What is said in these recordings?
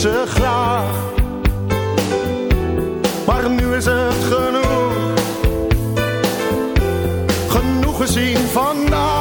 ze graag. Maar nu is het genoeg, genoeg gezien vandaag.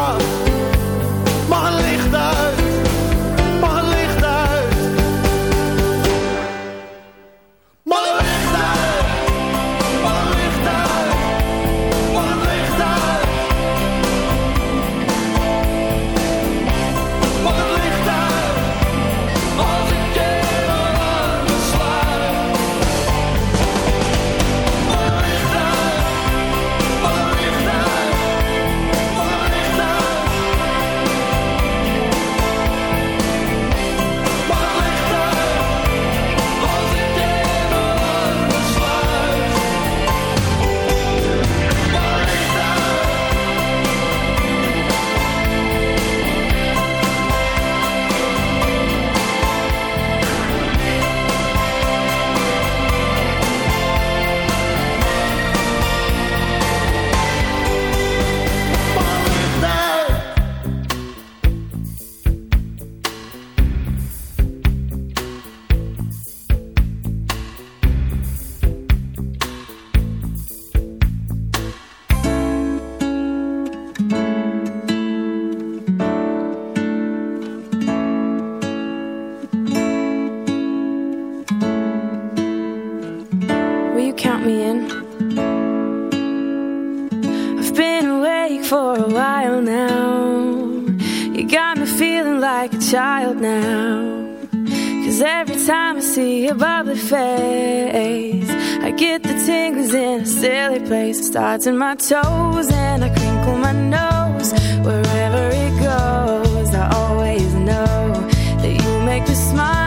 starts in my toes and I crinkle my nose wherever it goes. I always know that you make me smile.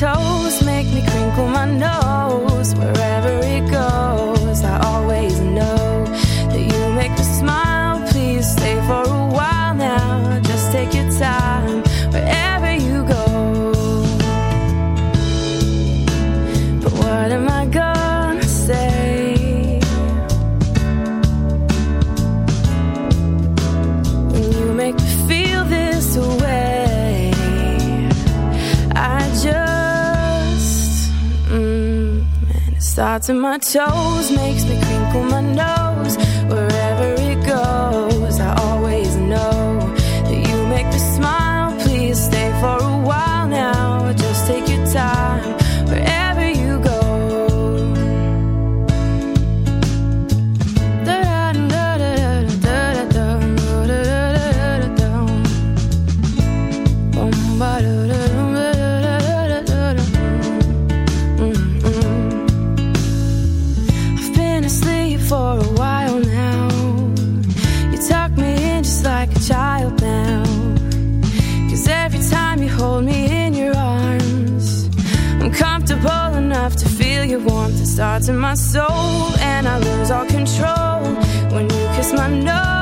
toes make me crinkle my nose. to my toes makes me starts in my soul, and I lose all control when you kiss my nose.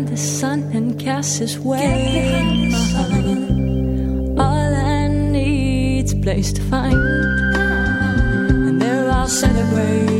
behind the sun and cast his way. All I need's place to find, and there I'll celebrate.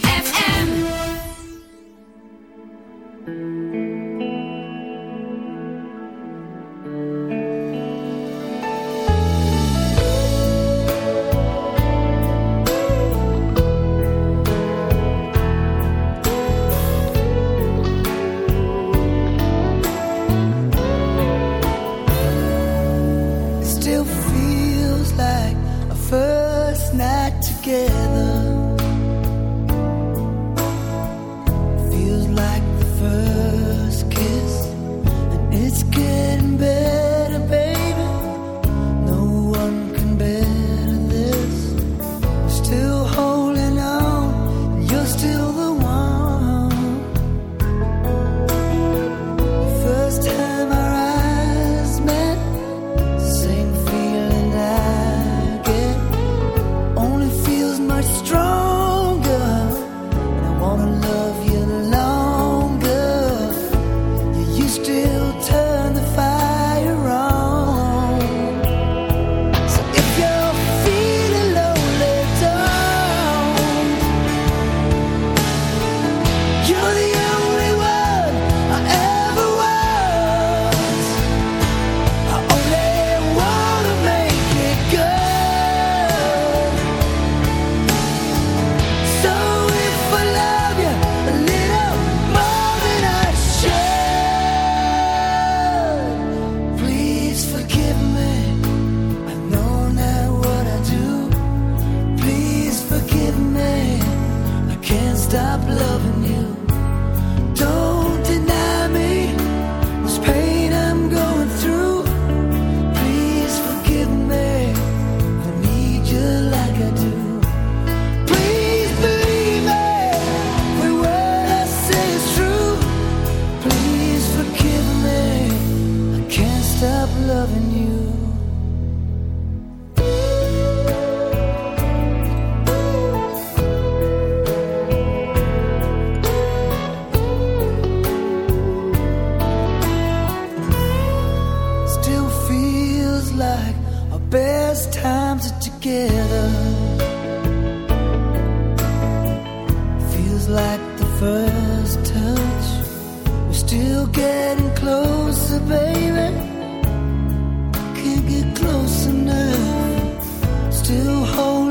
like our best times are together. Feels like the first touch. We're still getting closer, baby. Can't get close enough. Still holding.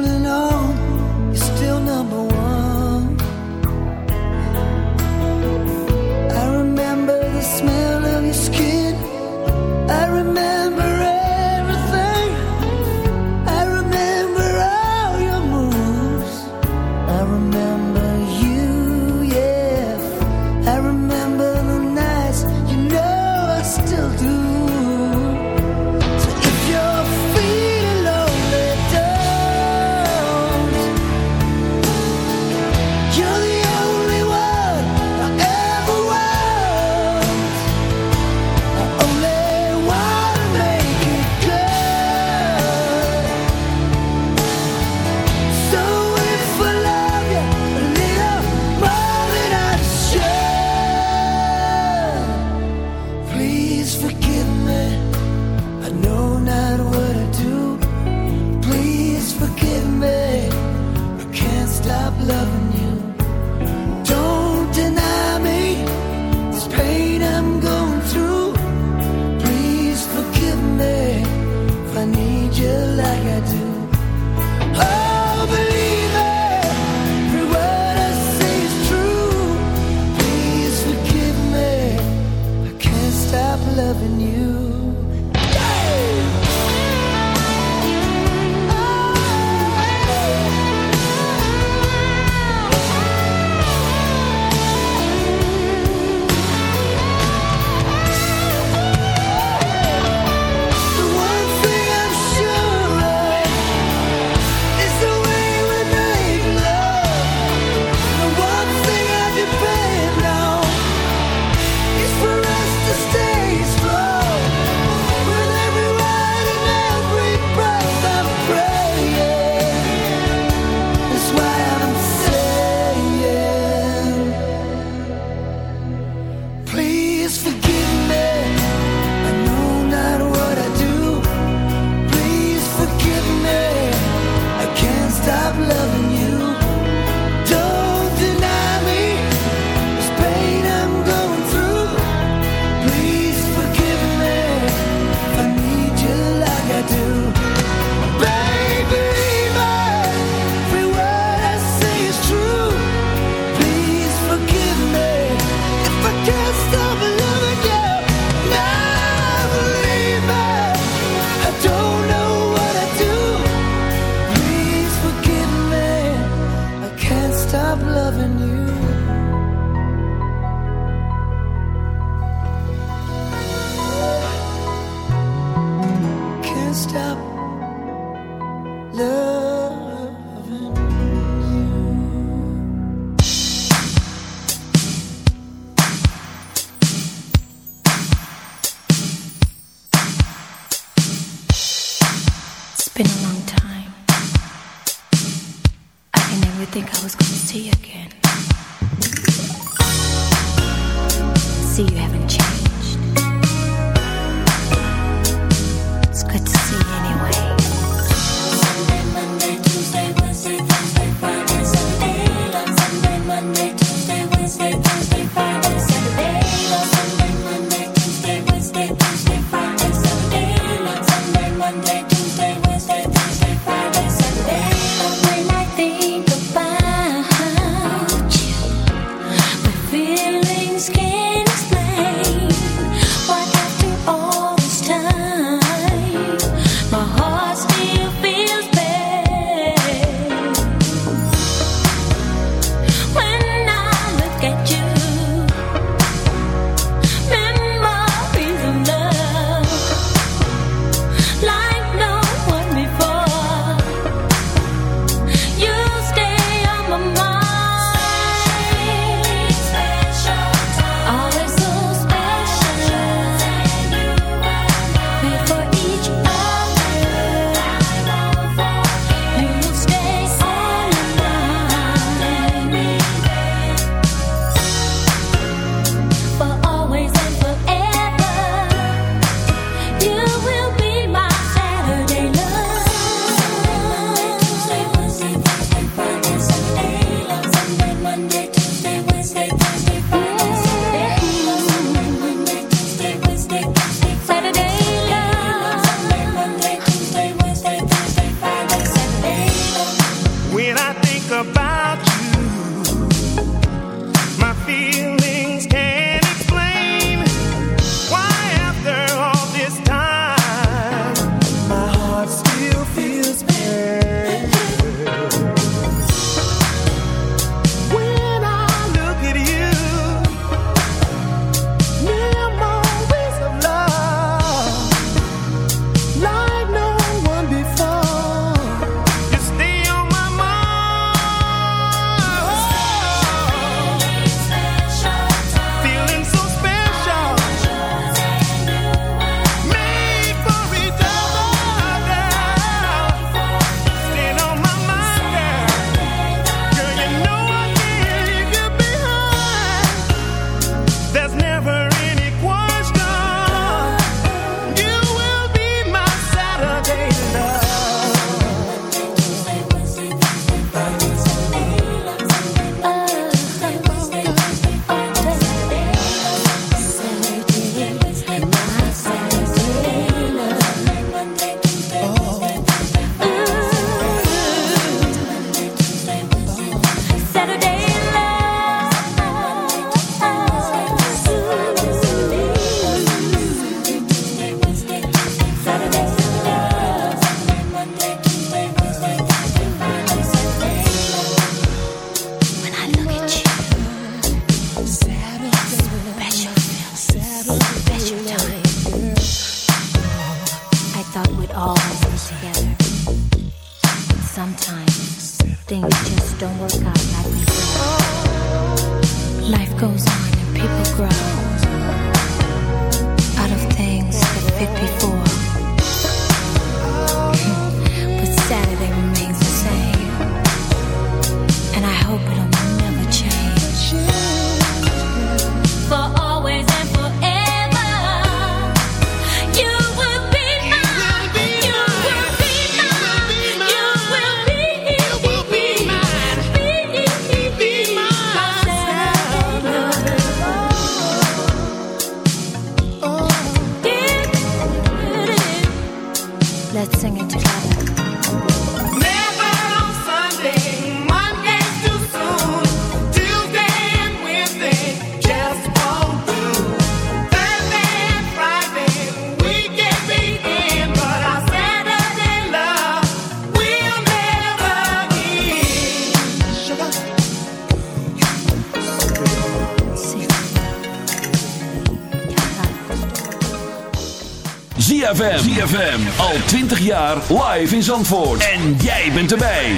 Al 20 jaar live in Zandvoort. En jij bent erbij.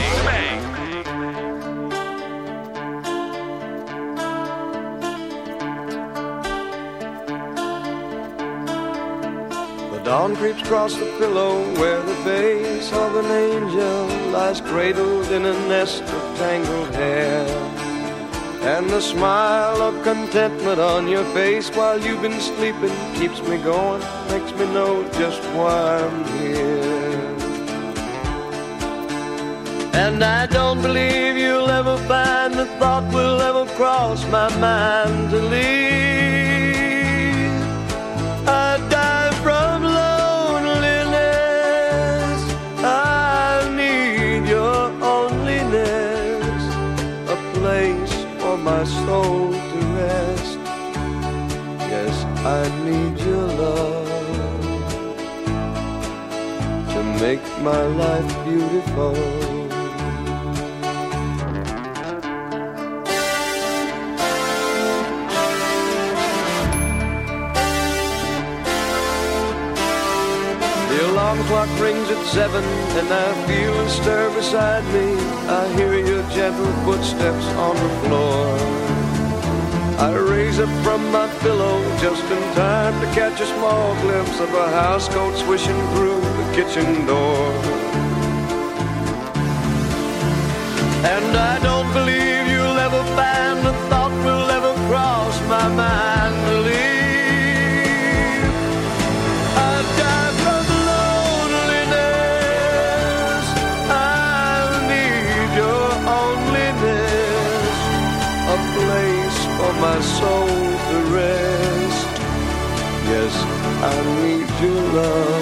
The dawn creeps across the pillow where the face of an angel lies cradled in a nest of tangled hair. And the smile of contentment on your face while you've been sleeping keeps me going, me know just why I'm here. And I don't believe you'll ever find the thought will ever cross my mind to leave. I die from loneliness. I need your onlyness, a place for my soul to rest. Yes, I my life beautiful. The alarm clock rings at seven, and I feel a stir beside me. I hear your gentle footsteps on the floor. I raise up from my pillow just in time to catch a small glimpse of a housecoat swishing through kitchen door. And I don't believe you'll ever find a thought will ever cross my mind to leave. I die from loneliness. I need your onlyness, a place for my soul to rest. Yes, I need your love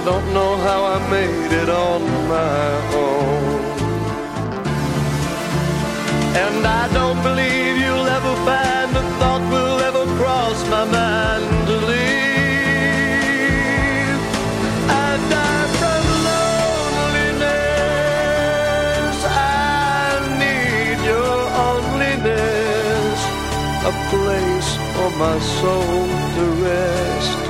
I don't know how I made it on my own. And I don't believe you'll ever find a thought will ever cross my mind to leave. I die from loneliness. I need your a place for my soul to rest.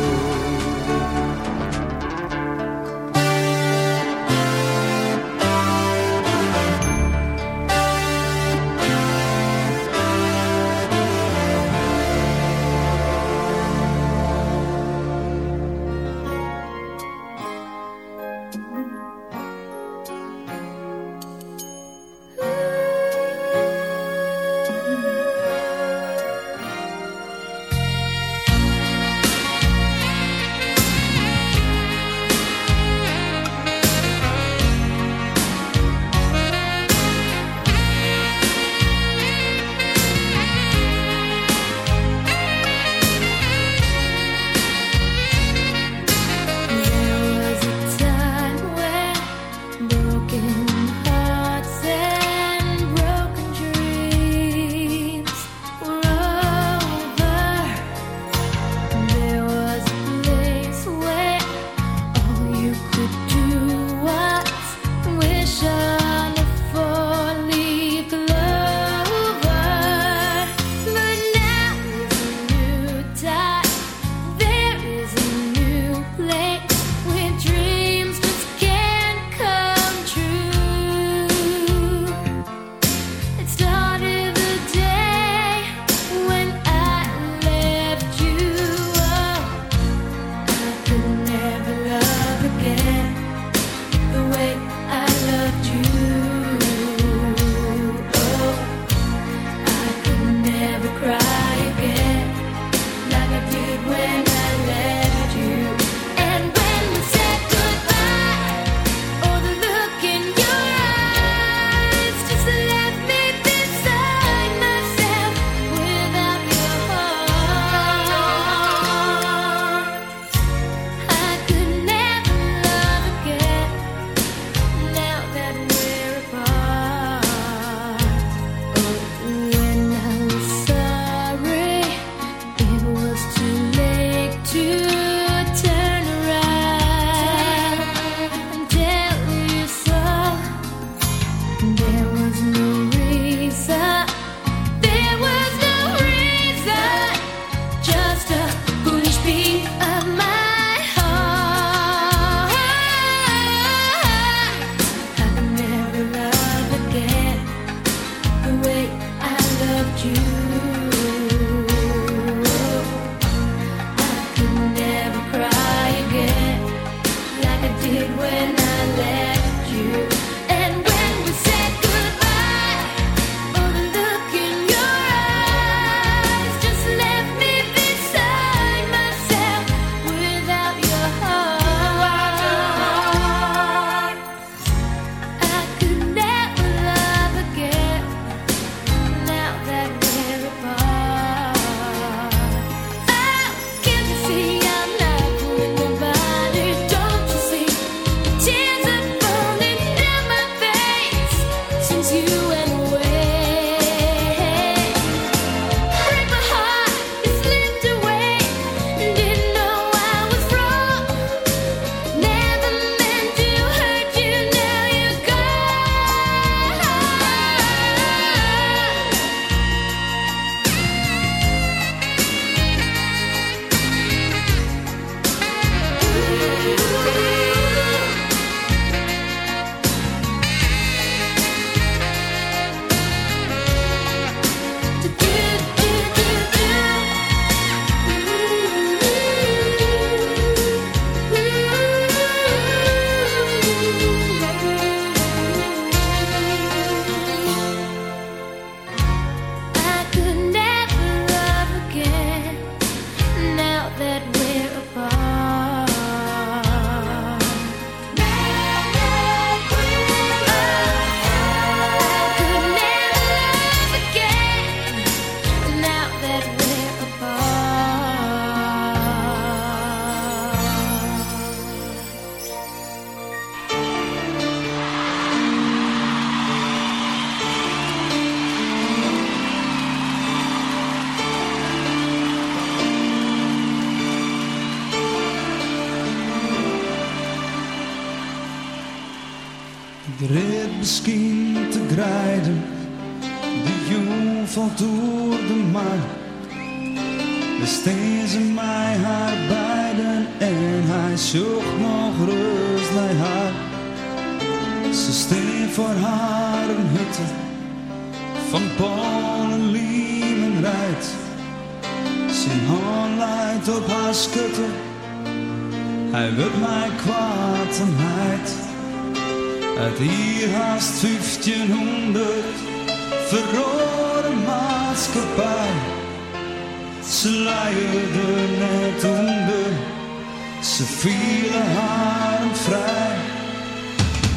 ze vielen haren vrij.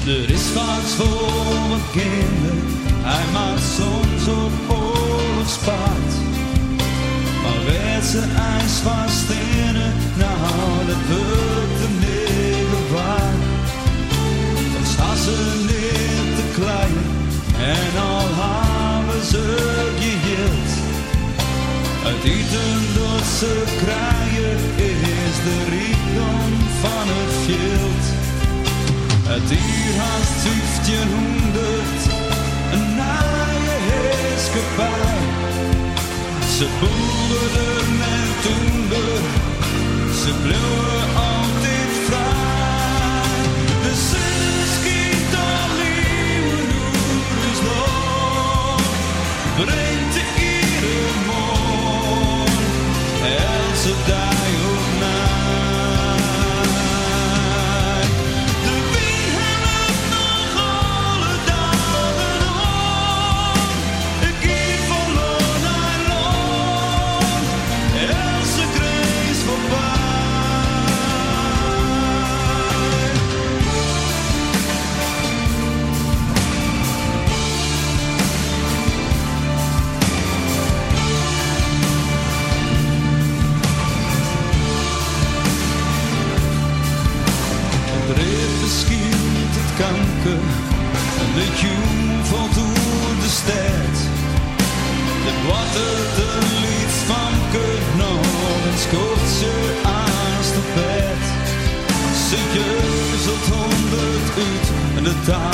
Er is wat voor mijn kinderen, hij maakt soms op oorlogspaard. Maar werd ze ijs van stenen, nou dat wordt de middel waar. Dan staan ze niet te klein en al hebben ze geheeld. uit eten dat ze krijgen de rijkdom van het veld. Het dier haast 1500, een naaie heerskepaar. Ze boelden met toender, ze bleven altijd vrij. De zon schiet al door is. 다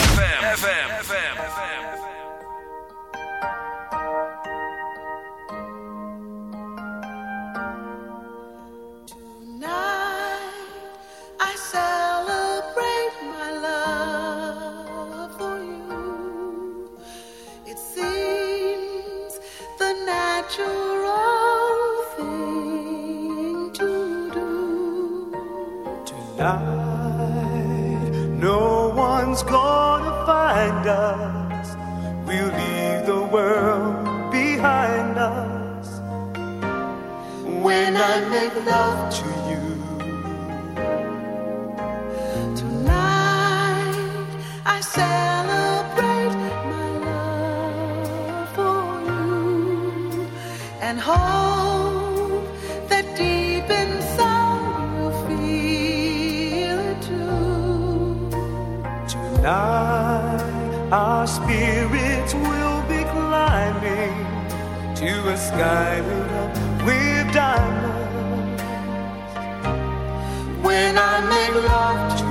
and hope that deep inside you feel it too. Tonight, our spirits will be climbing to a sky lit up with diamonds. When I make love to